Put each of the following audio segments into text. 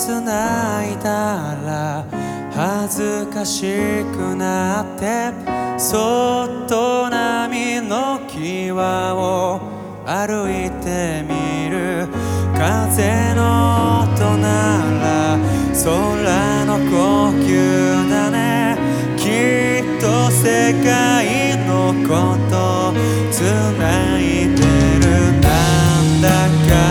繋いだら恥ずかしくなってそっと波の際を歩いてみる風の音なら空の呼吸だね。きっと世界のこと繋いでる。なんだか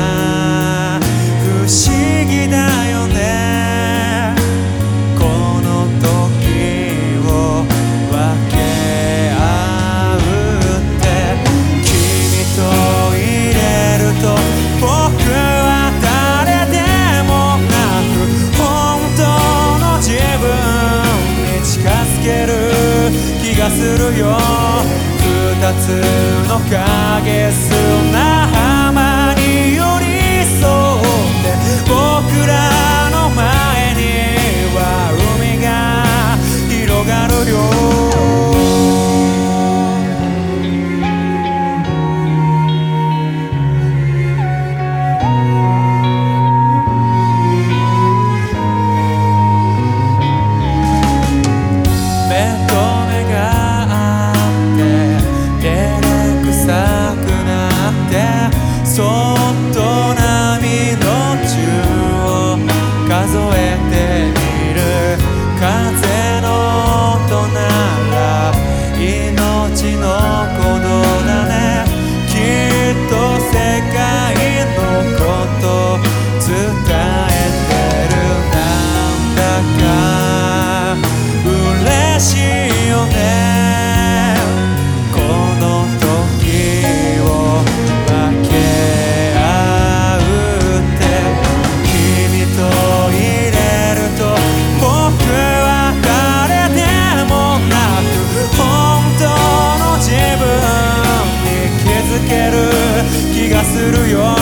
よ。二つの影砂ける気がするよ。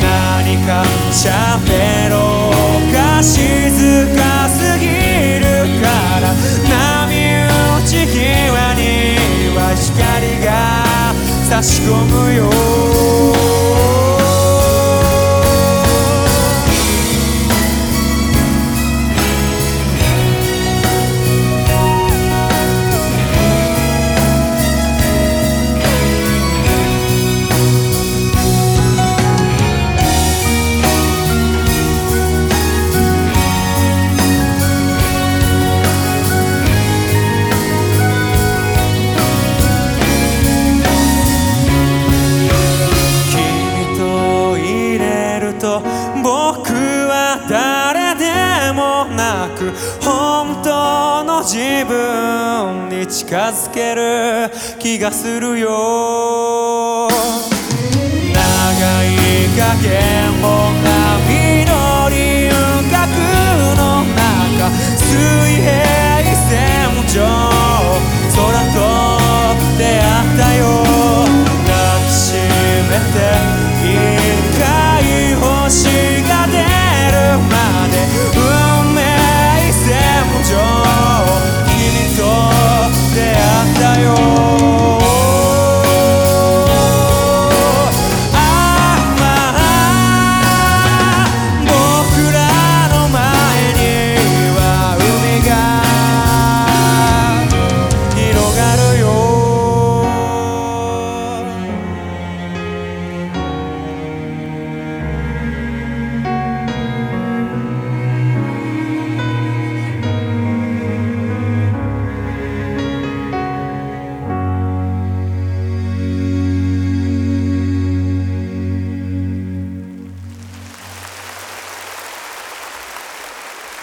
何か喋ろうか。静かすぎるから。波打ち際には光が差し込むよ。自分に近づける気がするよ。長い加減を